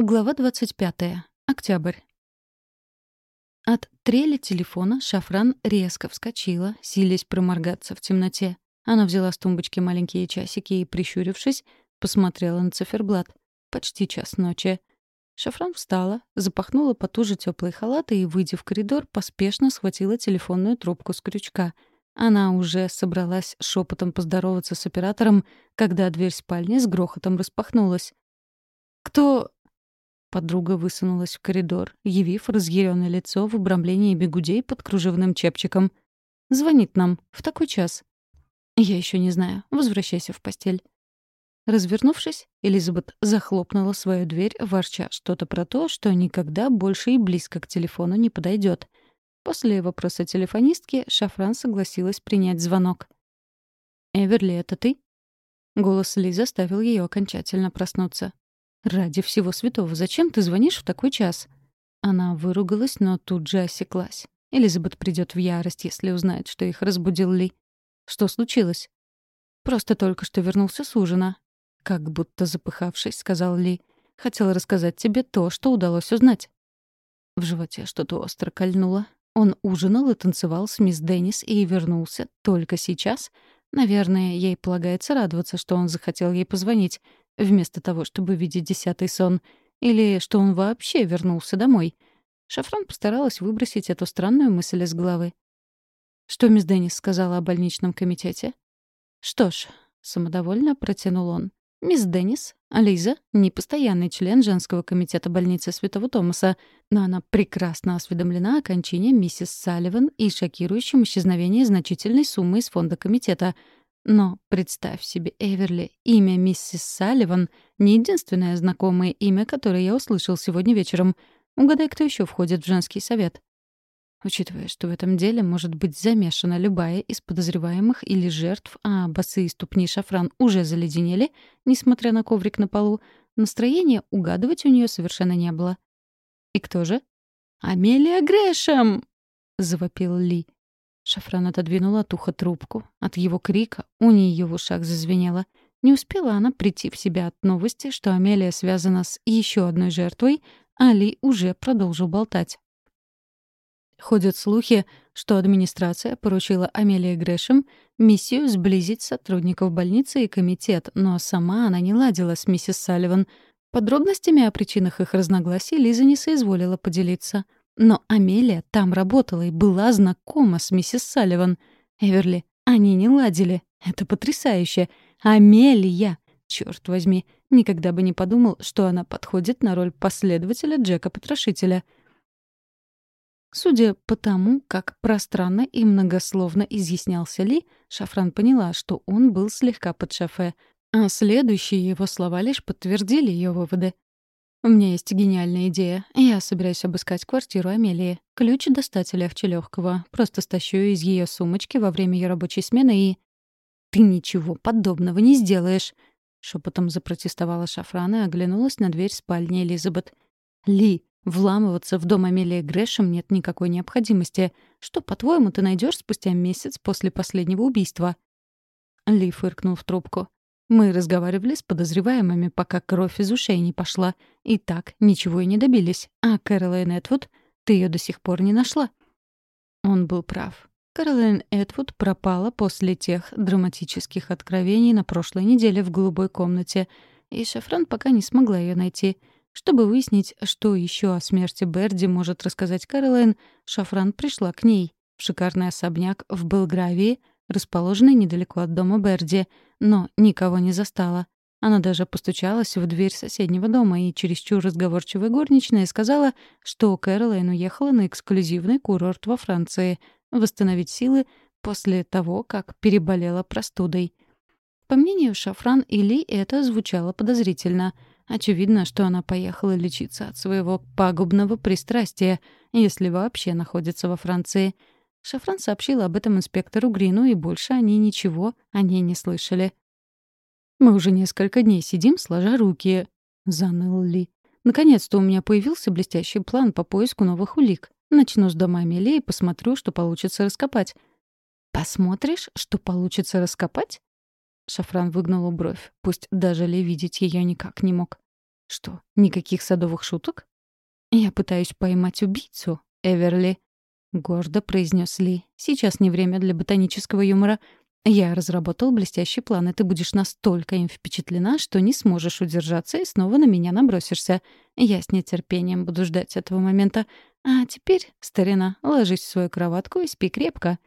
Глава 25. Октябрь. От трели телефона Шафран резко вскочила, силясь проморгаться в темноте. Она взяла с тумбочки маленькие часики и, прищурившись, посмотрела на циферблат. Почти час ночи. Шафран встала, запахнула потуже теплый халат и, выйдя в коридор, поспешно схватила телефонную трубку с крючка. Она уже собралась шепотом поздороваться с оператором, когда дверь спальни с грохотом распахнулась. «Кто...» Подруга высунулась в коридор, явив разъяренное лицо в обрамлении бегудей под кружевным чепчиком. «Звонит нам. В такой час». «Я еще не знаю. Возвращайся в постель». Развернувшись, Элизабет захлопнула свою дверь, ворча что-то про то, что никогда больше и близко к телефону не подойдет. После вопроса телефонистки Шафран согласилась принять звонок. «Эверли, это ты?» Голос Ли заставил ее окончательно проснуться. «Ради всего святого, зачем ты звонишь в такой час?» Она выругалась, но тут же осеклась. Элизабет придет в ярость, если узнает, что их разбудил Ли. «Что случилось?» «Просто только что вернулся с ужина». Как будто запыхавшись, сказал Ли. «Хотела рассказать тебе то, что удалось узнать». В животе что-то остро кольнуло. Он ужинал и танцевал с мисс Деннис и вернулся только сейчас. Наверное, ей полагается радоваться, что он захотел ей позвонить, вместо того, чтобы видеть десятый сон, или что он вообще вернулся домой. Шафран постаралась выбросить эту странную мысль из головы. Что мисс Деннис сказала о больничном комитете? Что ж, самодовольно протянул он. Мисс Деннис, Лиза, не постоянный член женского комитета больницы Святого Томаса, но она прекрасно осведомлена о кончине миссис Салливан и шокирующем исчезновении значительной суммы из фонда комитета — но представь себе, Эверли, имя миссис Салливан — не единственное знакомое имя, которое я услышал сегодня вечером. Угадай, кто еще входит в женский совет. Учитывая, что в этом деле может быть замешана любая из подозреваемых или жертв, а босые ступни шафран уже заледенели, несмотря на коврик на полу, настроения угадывать у нее совершенно не было. «И кто же?» «Амелия Грэшем!» — завопил Ли. Шафран отодвинула от уха трубку. От его крика у нее в ушах зазвенело. Не успела она прийти в себя от новости, что Амелия связана с еще одной жертвой, а Ли уже продолжил болтать. Ходят слухи, что администрация поручила Амелии Грэшем миссию сблизить сотрудников больницы и комитет, но сама она не ладила с миссис Салливан. Подробностями о причинах их разногласий Лиза не соизволила поделиться — но Амелия там работала и была знакома с миссис Салливан. Эверли, они не ладили. Это потрясающе. Амелия! Черт возьми, никогда бы не подумал, что она подходит на роль последователя Джека-потрошителя. Судя по тому, как пространно и многословно изъяснялся Ли, Шафран поняла, что он был слегка под шофе, а следующие его слова лишь подтвердили ее выводы. У меня есть гениальная идея. Я собираюсь обыскать квартиру Амелии. Ключ достать легче легкого. Просто стащу из ее сумочки во время ее рабочей смены и... «Ты ничего подобного не сделаешь!» Шепотом запротестовала Шафран и оглянулась на дверь спальни Элизабет. «Ли, вламываться в дом Амелии Грэшем нет никакой необходимости. Что, по-твоему, ты найдешь спустя месяц после последнего убийства?» Ли фыркнул в трубку. Мы разговаривали с подозреваемыми, пока кровь из ушей не пошла. И так ничего и не добились. А Кэролайн Этвуд, ты ее до сих пор не нашла. Он был прав. Кэролайн Этвуд пропала после тех драматических откровений на прошлой неделе в голубой комнате, и Шафран пока не смогла ее найти. Чтобы выяснить, что еще о смерти Берди может рассказать Кэролайн, Шафран пришла к ней в шикарный особняк в Белгравии, расположенный недалеко от дома Берди, но никого не застала. Она даже постучалась в дверь соседнего дома, и чересчур разговорчивая горничная сказала, что Кэролайн уехала на эксклюзивный курорт во Франции восстановить силы после того, как переболела простудой. По мнению Шафран и Ли, это звучало подозрительно. Очевидно, что она поехала лечиться от своего пагубного пристрастия, если вообще находится во Франции — Шафран сообщила об этом инспектору Грину, и больше они ничего о ней не слышали. «Мы уже несколько дней сидим, сложа руки», — заныл Ли. «Наконец-то у меня появился блестящий план по поиску новых улик. Начну с дома Амелии и посмотрю, что получится раскопать». «Посмотришь, что получится раскопать?» Шафран выгнул бровь, пусть даже Ли видеть ее никак не мог. Что, никаких садовых шуток? «Я пытаюсь поймать убийцу, Эверли», — гордо произнес Ли. «Сейчас не время для ботанического юмора. Я разработал блестящий план, и ты будешь настолько им впечатлена, что не сможешь удержаться и снова на меня набросишься. Я с нетерпением буду ждать этого момента. А теперь, старина, ложись в свою кроватку и спи крепко».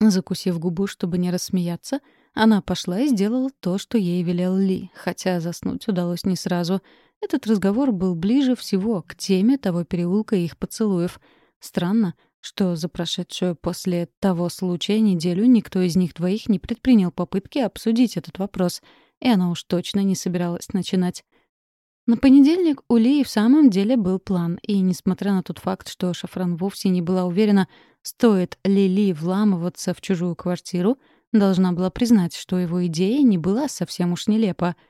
Закусив губу, чтобы не рассмеяться, она пошла и сделала то, что ей велел Ли, хотя заснуть удалось не сразу. Этот разговор был ближе всего к теме того переулка и их поцелуев. Странно, что за прошедшую после того случая неделю никто из них двоих не предпринял попытки обсудить этот вопрос, и она уж точно не собиралась начинать. На понедельник у Ли в самом деле был план, и, несмотря на тот факт, что Шафран вовсе не была уверена, стоит ли Ли вламываться в чужую квартиру, должна была признать, что его идея не была совсем уж нелепа —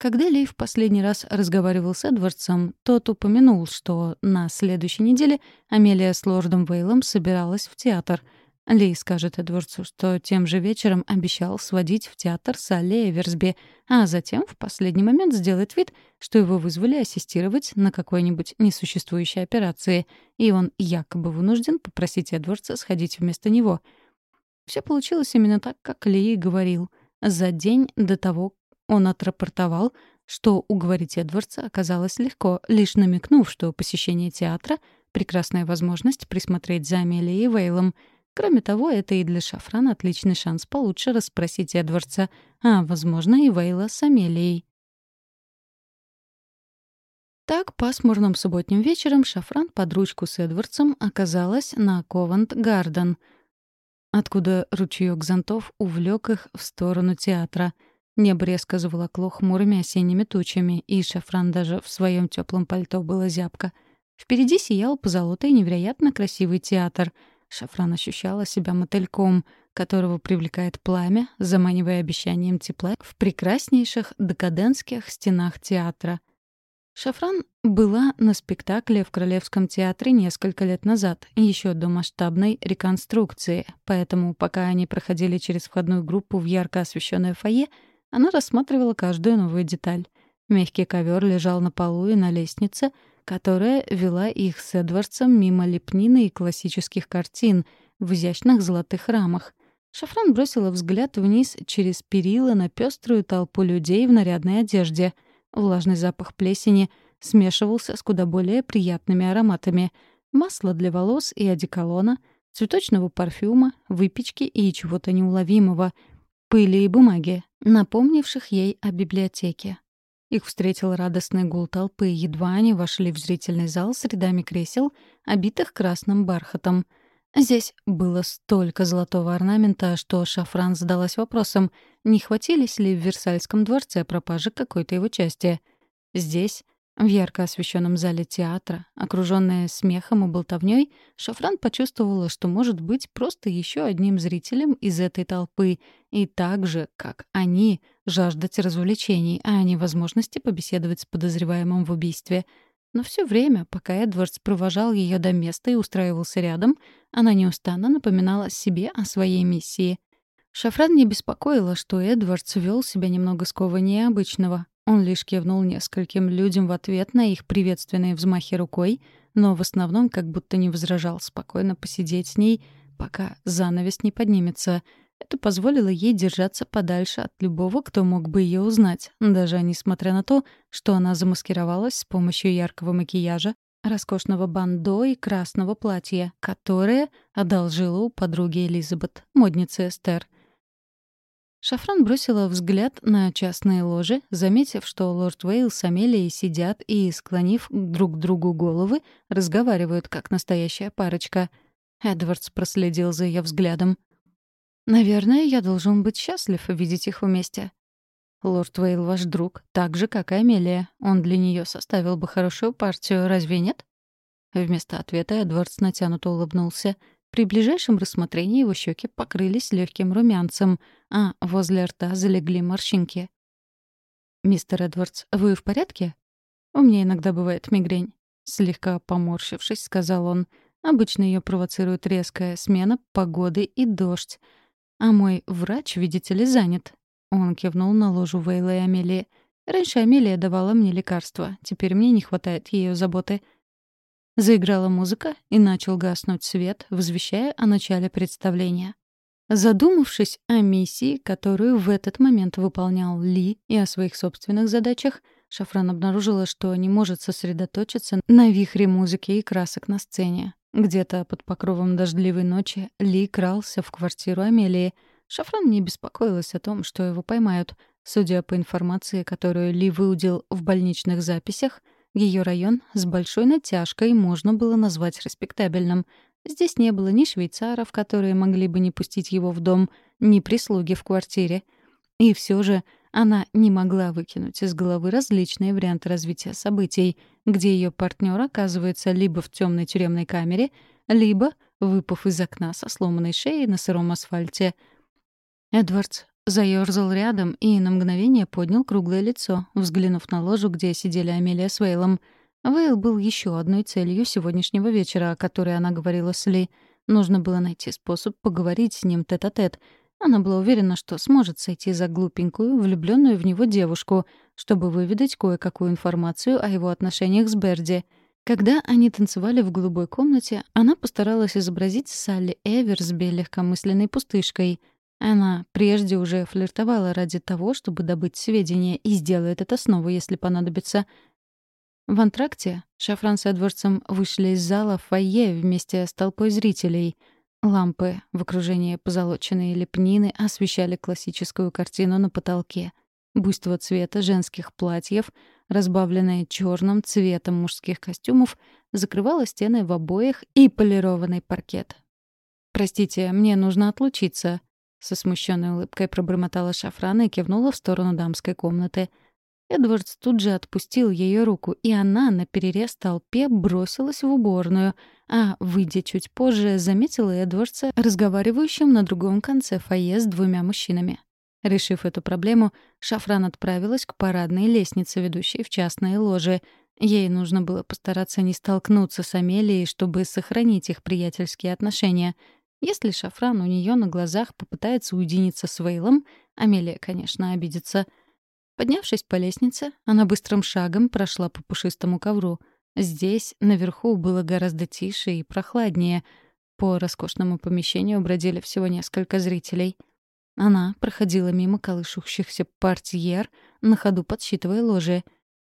когда Ли в последний раз разговаривал с Эдвардсом, тот упомянул, что на следующей неделе Амелия с лордом Вейлом собиралась в театр. Ли скажет Эдвардсу, что тем же вечером обещал сводить в театр Салли Эверсби, а затем в последний момент сделает вид, что его вызвали ассистировать на какой-нибудь несуществующей операции, и он якобы вынужден попросить Эдвардса сходить вместо него. Все получилось именно так, как Ли говорил — за день до того, он отрапортовал, что уговорить Эдвардса оказалось легко, лишь намекнув, что посещение театра — прекрасная возможность присмотреть за Амелией и Вейлом. Кроме того, это и для Шафрана отличный шанс получше расспросить Эдвардса, а, возможно, и Вейла с Амелией. Так, пасмурным субботним вечером Шафран под ручку с Эдвардсом оказалась на Ковант-Гарден, откуда ручеёк зонтов увлек их в сторону театра — Небо резко заволокло хмурыми осенними тучами, и Шафран даже в своем теплом пальто было зябко. Впереди сиял позолотый невероятно красивый театр. Шафран ощущала себя мотыльком, которого привлекает пламя, заманивая обещанием тепла в прекраснейших декадентских стенах театра. Шафран была на спектакле в Королевском театре несколько лет назад, еще до масштабной реконструкции, поэтому пока они проходили через входную группу в ярко освещенное фойе, она рассматривала каждую новую деталь. Мягкий ковер лежал на полу и на лестнице, которая вела их с Эдвардсом мимо лепнины и классических картин в изящных золотых рамах. Шафран бросила взгляд вниз через перила на пеструю толпу людей в нарядной одежде. Влажный запах плесени смешивался с куда более приятными ароматами. Масло для волос и одеколона, цветочного парфюма, выпечки и чего-то неуловимого — пыли и бумаги, напомнивших ей о библиотеке. Их встретил радостный гул толпы, едва они вошли в зрительный зал с рядами кресел, обитых красным бархатом. Здесь было столько золотого орнамента, что Шафран задалась вопросом, не хватились ли в Версальском дворце пропажи какой-то его части. Здесь в ярко освещенном зале театра, окруженная смехом и болтовней, Шафран почувствовала, что может быть просто еще одним зрителем из этой толпы, и так же, как они, жаждать развлечений, а не возможности побеседовать с подозреваемым в убийстве. Но все время, пока Эдвардс провожал ее до места и устраивался рядом, она неустанно напоминала себе о своей миссии. Шафран не беспокоила, что Эдвардс вел себя немного скованнее обычного, он лишь кивнул нескольким людям в ответ на их приветственные взмахи рукой, но в основном как будто не возражал спокойно посидеть с ней, пока занавес не поднимется. Это позволило ей держаться подальше от любого, кто мог бы ее узнать, даже несмотря на то, что она замаскировалась с помощью яркого макияжа, роскошного бандо и красного платья, которое одолжила у подруги Элизабет, модницы Эстер — Шафран бросила взгляд на частные ложи, заметив, что лорд Вейл с Амелией сидят и, склонив друг к другу головы, разговаривают, как настоящая парочка. Эдвардс проследил за ее взглядом. «Наверное, я должен быть счастлив видеть их вместе». «Лорд Вейл ваш друг, так же, как и Амелия. Он для нее составил бы хорошую партию, разве нет?» Вместо ответа Эдвардс натянуто улыбнулся — при ближайшем рассмотрении его щеки покрылись легким румянцем, а возле рта залегли морщинки. «Мистер Эдвардс, вы в порядке?» «У меня иногда бывает мигрень», — слегка поморщившись, сказал он. «Обычно ее провоцирует резкая смена погоды и дождь. А мой врач, видите ли, занят». Он кивнул на ложу Вейла и Амелии. Раньше Амелия давала мне лекарства, теперь мне не хватает ее заботы. Заиграла музыка, и начал гаснуть свет, возвещая о начале представления. Задумавшись о миссии, которую в этот момент выполнял Ли, и о своих собственных задачах, Шафран обнаружила, что не может сосредоточиться на вихре музыки и красок на сцене. Где-то под покровом дождливой ночи Ли крался в квартиру Амелии. Шафран не беспокоилась о том, что его поймают. Судя по информации, которую Ли выудил в больничных записях, ее район с большой натяжкой можно было назвать респектабельным. Здесь не было ни швейцаров, которые могли бы не пустить его в дом, ни прислуги в квартире. И все же она не могла выкинуть из головы различные варианты развития событий, где ее партнер оказывается либо в темной тюремной камере, либо выпав из окна со сломанной шеей на сыром асфальте. Эдвардс заёрзал рядом и на мгновение поднял круглое лицо, взглянув на ложу, где сидели Амелия с Вейлом. Вейл был еще одной целью сегодняшнего вечера, о которой она говорила с Ли. Нужно было найти способ поговорить с ним тет-а-тет. -тет. Она была уверена, что сможет сойти за глупенькую, влюбленную в него девушку, чтобы выведать кое-какую информацию о его отношениях с Берди. Когда они танцевали в голубой комнате, она постаралась изобразить Салли Эверсби легкомысленной пустышкой — она прежде уже флиртовала ради того, чтобы добыть сведения, и сделает это снова, если понадобится. В антракте Шафран с Эдвардсом вышли из зала в фойе вместе с толпой зрителей. Лампы в окружении позолоченной лепнины освещали классическую картину на потолке. Буйство цвета женских платьев, разбавленное черным цветом мужских костюмов, закрывало стены в обоях и полированный паркет. «Простите, мне нужно отлучиться», со смущенной улыбкой пробормотала Шафрана и кивнула в сторону дамской комнаты. Эдвардс тут же отпустил ее руку, и она на перерез толпе бросилась в уборную, а, выйдя чуть позже, заметила Эдвардса разговаривающим на другом конце фойе с двумя мужчинами. Решив эту проблему, Шафран отправилась к парадной лестнице, ведущей в частные ложи. Ей нужно было постараться не столкнуться с Амелией, чтобы сохранить их приятельские отношения — если Шафран у нее на глазах попытается уединиться с Вейлом, Амелия, конечно, обидится. Поднявшись по лестнице, она быстрым шагом прошла по пушистому ковру. Здесь, наверху, было гораздо тише и прохладнее. По роскошному помещению бродили всего несколько зрителей. Она проходила мимо колышущихся портьер, на ходу подсчитывая ложи.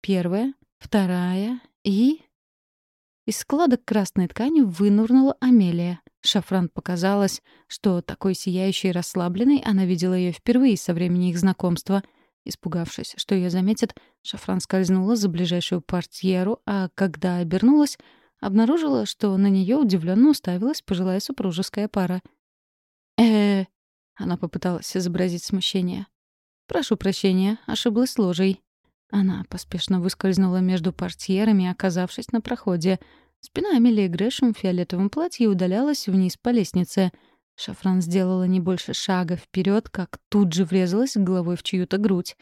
Первая, вторая и... Из складок красной ткани вынурнула Амелия. Шафран показалось, что такой сияющей и расслабленной она видела ее впервые со времени их знакомства. Испугавшись, что ее заметят, Шафран скользнула за ближайшую портьеру, а когда обернулась, обнаружила, что на нее удивленно уставилась пожилая супружеская пара. э, Она попыталась изобразить смущение. «Прошу прощения, ошиблась ложей». Она поспешно выскользнула между портьерами, оказавшись на проходе — Спина Амелии Грэшем в фиолетовом платье удалялась вниз по лестнице. Шафран сделала не больше шага вперед, как тут же врезалась головой в чью-то грудь.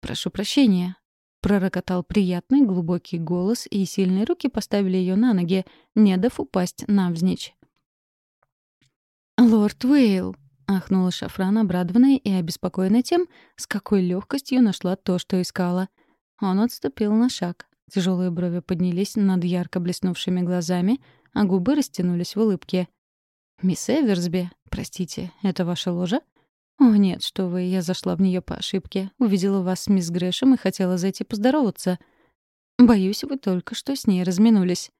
«Прошу прощения», — пророкотал приятный глубокий голос, и сильные руки поставили ее на ноги, не дав упасть навзничь. «Лорд Уэйл», — ахнула Шафран, обрадованная и обеспокоенная тем, с какой легкостью нашла то, что искала. Он отступил на шаг. Тяжелые брови поднялись над ярко блеснувшими глазами, а губы растянулись в улыбке. «Мисс Эверсби, простите, это ваша ложа?» «О, нет, что вы, я зашла в нее по ошибке. Увидела вас с мисс Грэшем и хотела зайти поздороваться. Боюсь, вы только что с ней разминулись».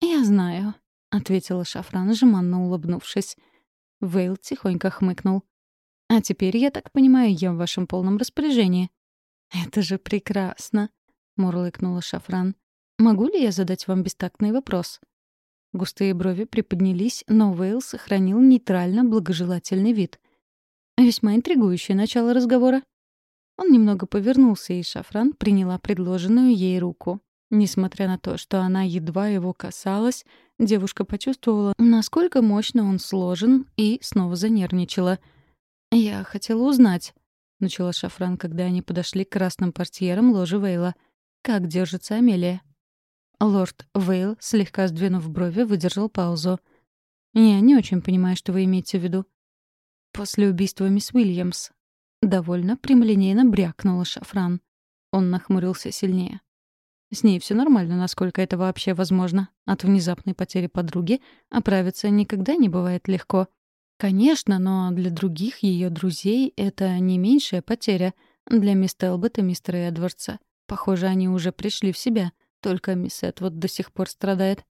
«Я знаю», — ответила Шафран, жеманно улыбнувшись. Вейл тихонько хмыкнул. «А теперь, я так понимаю, я в вашем полном распоряжении». «Это же прекрасно», — мурлыкнула Шафран. «Могу ли я задать вам бестактный вопрос?» Густые брови приподнялись, но Вейл сохранил нейтрально-благожелательный вид. Весьма интригующее начало разговора. Он немного повернулся, и Шафран приняла предложенную ей руку. Несмотря на то, что она едва его касалась, девушка почувствовала, насколько мощно он сложен, и снова занервничала. «Я хотела узнать», — начала Шафран, когда они подошли к красным портьерам ложи Вейла — как держится Амелия?» Лорд Вейл, слегка сдвинув брови, выдержал паузу. «Я не очень понимаю, что вы имеете в виду». «После убийства мисс Уильямс». Довольно прямолинейно брякнула Шафран. Он нахмурился сильнее. С ней все нормально, насколько это вообще возможно. От внезапной потери подруги оправиться никогда не бывает легко. Конечно, но для других ее друзей это не меньшая потеря. Для мисс Телбот и мистера Эдвардса. Похоже, они уже пришли в себя, только мисс Эдвуд до сих пор страдает.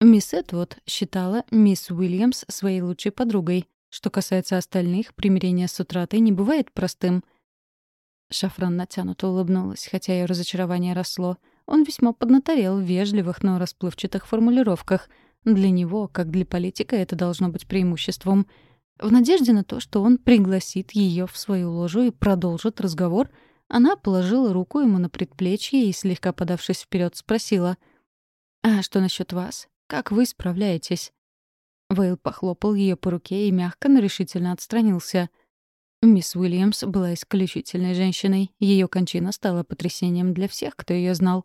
Мисс Эдвуд считала мисс Уильямс своей лучшей подругой. Что касается остальных, примирение с утратой не бывает простым. Шафран натянуто улыбнулась, хотя ее разочарование росло. Он весьма поднаторел в вежливых, но расплывчатых формулировках. Для него, как для политика, это должно быть преимуществом. В надежде на то, что он пригласит ее в свою ложу и продолжит разговор, она положила руку ему на предплечье и, слегка подавшись вперед, спросила. «А что насчет вас? Как вы справляетесь?» Вейл похлопал ее по руке и мягко, но решительно отстранился. Мисс Уильямс была исключительной женщиной. Ее кончина стала потрясением для всех, кто ее знал.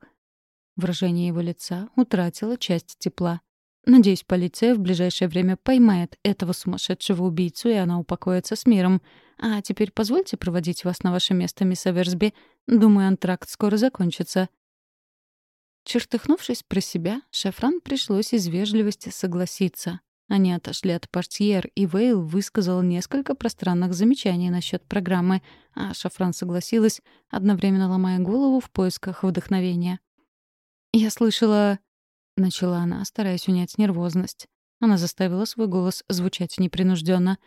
Выражение его лица утратило часть тепла. Надеюсь, полиция в ближайшее время поймает этого сумасшедшего убийцу, и она упокоится с миром. А теперь позвольте проводить вас на ваше место, мисс Аверсби. Думаю, антракт скоро закончится. Чертыхнувшись про себя, Шафран пришлось из вежливости согласиться. Они отошли от портьер, и Вейл высказал несколько пространных замечаний насчет программы, а Шафран согласилась, одновременно ломая голову в поисках вдохновения. «Я слышала...» — начала она, стараясь унять нервозность. Она заставила свой голос звучать непринужденно.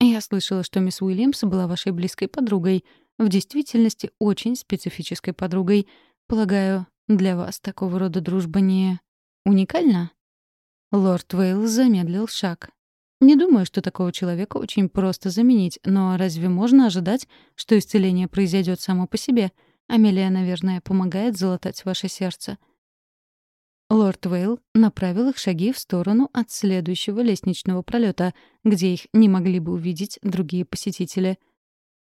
«Я слышала, что мисс Уильямс была вашей близкой подругой. В действительности, очень специфической подругой. Полагаю, для вас такого рода дружба не уникальна?» Лорд Вейл замедлил шаг. «Не думаю, что такого человека очень просто заменить, но разве можно ожидать, что исцеление произойдет само по себе? Амелия, наверное, помогает залатать ваше сердце». Лорд Вейл направил их шаги в сторону от следующего лестничного пролета, где их не могли бы увидеть другие посетители.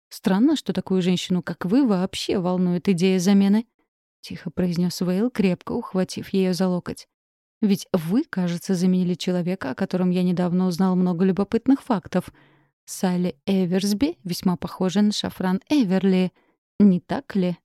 «Странно, что такую женщину, как вы, вообще волнует идея замены», тихо произнес Вейл, крепко ухватив ее за локоть. Ведь вы, кажется, заменили человека, о котором я недавно узнал много любопытных фактов. Салли Эверсби весьма похожа на Шафран Эверли. Не так ли?